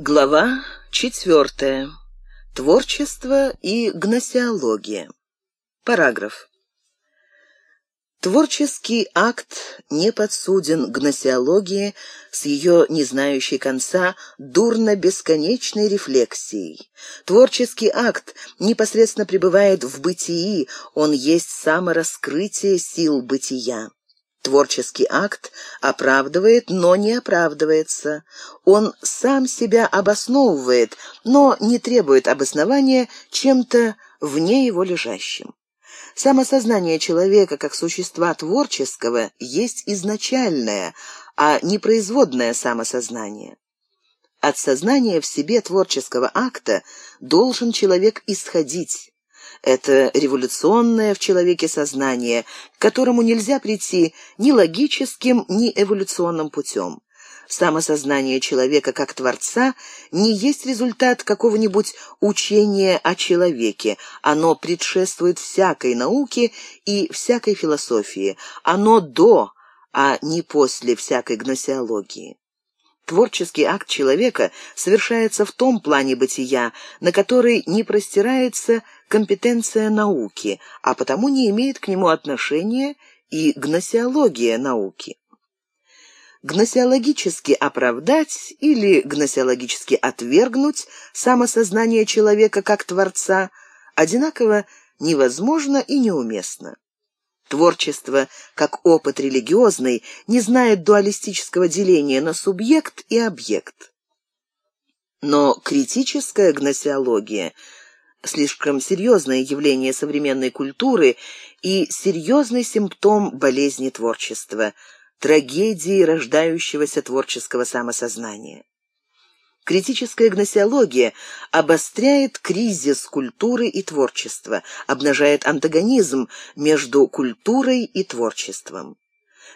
Глава четвертая. Творчество и гносеология. Параграф. Творческий акт не подсуден гносеологии с ее не знающей конца дурно-бесконечной рефлексией. Творческий акт непосредственно пребывает в бытии, он есть самораскрытие сил бытия. Творческий акт оправдывает, но не оправдывается. Он сам себя обосновывает, но не требует обоснования чем-то вне его лежащим. Самосознание человека как существа творческого есть изначальное, а не производное самосознание. От сознания в себе творческого акта должен человек исходить. Это революционное в человеке сознание, к которому нельзя прийти ни логическим, ни эволюционным путем. Самосознание человека как Творца не есть результат какого-нибудь учения о человеке. Оно предшествует всякой науке и всякой философии. Оно до, а не после всякой гносеологии. Творческий акт человека совершается в том плане бытия, на который не простирается компетенция науки, а потому не имеет к нему отношения и гносеология науки. Гносеологически оправдать или гносеологически отвергнуть самосознание человека как творца одинаково невозможно и неуместно. Творчество, как опыт религиозный, не знает дуалистического деления на субъект и объект. Но критическая гносеология – слишком серьезное явление современной культуры и серьезный симптом болезни творчества, трагедии рождающегося творческого самосознания. Критическая гносеология обостряет кризис культуры и творчества, обнажает антагонизм между культурой и творчеством.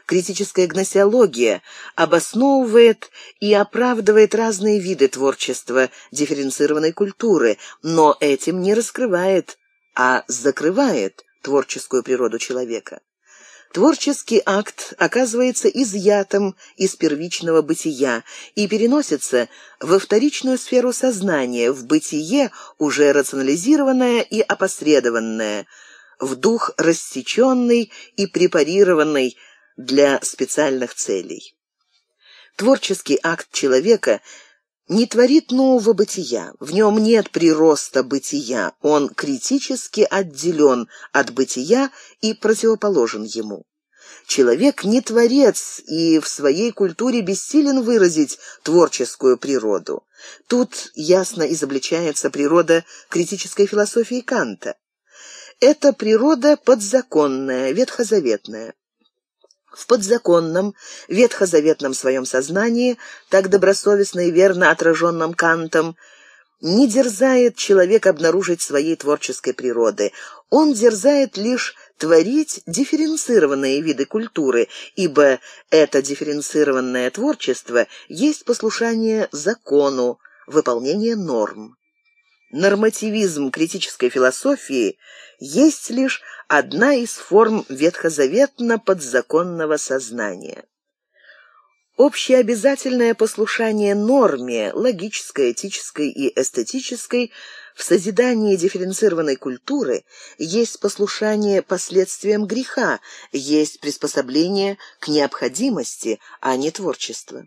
Критическая гносеология обосновывает и оправдывает разные виды творчества дифференцированной культуры, но этим не раскрывает, а закрывает творческую природу человека. Творческий акт оказывается изъятым из первичного бытия и переносится во вторичную сферу сознания, в бытие, уже рационализированное и опосредованное, в дух рассеченный и препарированный для специальных целей. Творческий акт человека не творит нового бытия, в нем нет прироста бытия, он критически отделен от бытия и противоположен ему. Человек не творец и в своей культуре бессилен выразить творческую природу. Тут ясно изобличается природа критической философии Канта. Это природа подзаконная, ветхозаветная. В подзаконном, ветхозаветном своем сознании, так добросовестно и верно отраженном Кантом, не дерзает человек обнаружить своей творческой природы. Он дерзает лишь творить дифференцированные виды культуры, ибо это дифференцированное творчество есть послушание закону, выполнение норм. Нормативизм критической философии есть лишь одна из форм ветхозаветно-подзаконного сознания. Общеобязательное послушание норме, логической, этической и эстетической, в созидании дифференцированной культуры есть послушание последствиям греха, есть приспособление к необходимости, а не творчество.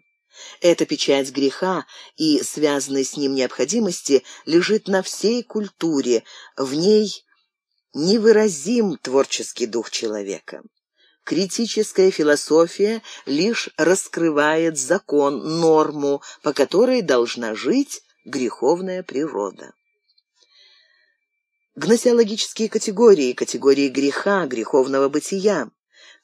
Эта печать греха и связанной с ним необходимости лежит на всей культуре, в ней невыразим творческий дух человека. Критическая философия лишь раскрывает закон, норму, по которой должна жить греховная природа. Гносеологические категории, категории греха, греховного бытия.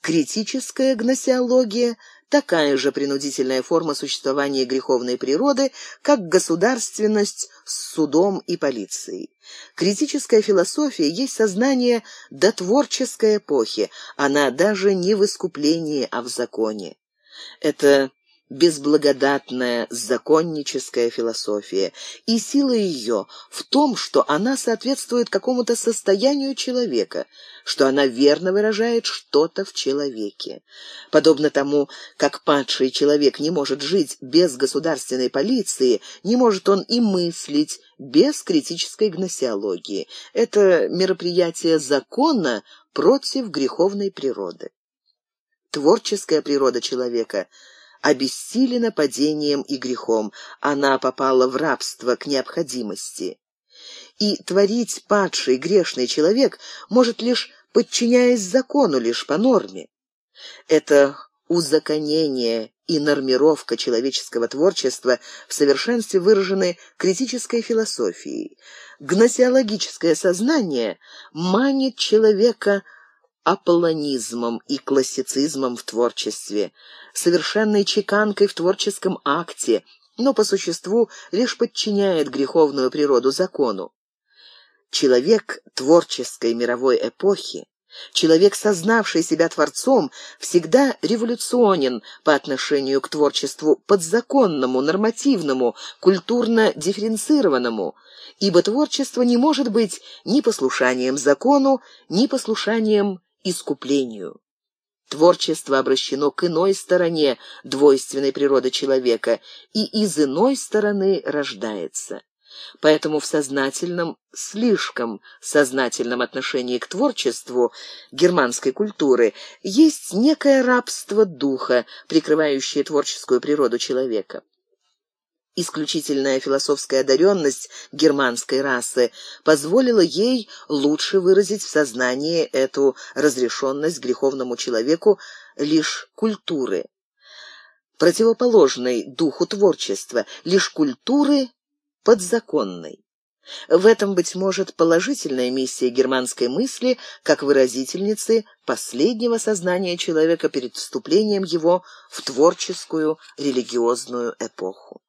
Критическая гносеология такая же принудительная форма существования греховной природы, как государственность с судом и полицией. Критическая философия есть сознание дотворческой эпохи, она даже не в искуплении, а в законе. Это безблагодатная законническая философия, и сила ее в том, что она соответствует какому-то состоянию человека, что она верно выражает что-то в человеке. Подобно тому, как падший человек не может жить без государственной полиции, не может он и мыслить без критической гносеологии. Это мероприятие закона против греховной природы. Творческая природа человека – обессилена падением и грехом, она попала в рабство к необходимости. И творить падший грешный человек может лишь подчиняясь закону, лишь по норме. Это узаконение и нормировка человеческого творчества в совершенстве выражены критической философией. Гносеологическое сознание манит человека аполлонизмом и классицизмом в творчестве, совершенной чеканкой в творческом акте, но по существу лишь подчиняет греховную природу закону. Человек творческой мировой эпохи, человек, сознавший себя творцом, всегда революционен по отношению к творчеству подзаконному, нормативному, культурно дифференцированному, ибо творчество не может быть ни послушанием закону, ни послушанием искуплению. Творчество обращено к иной стороне двойственной природы человека и из иной стороны рождается. Поэтому в сознательном, слишком сознательном отношении к творчеству германской культуры есть некое рабство духа, прикрывающее творческую природу человека. Исключительная философская одаренность германской расы позволила ей лучше выразить в сознании эту разрешенность греховному человеку лишь культуры, противоположной духу творчества, лишь культуры подзаконной. В этом, быть может, положительная миссия германской мысли как выразительницы последнего сознания человека перед вступлением его в творческую религиозную эпоху.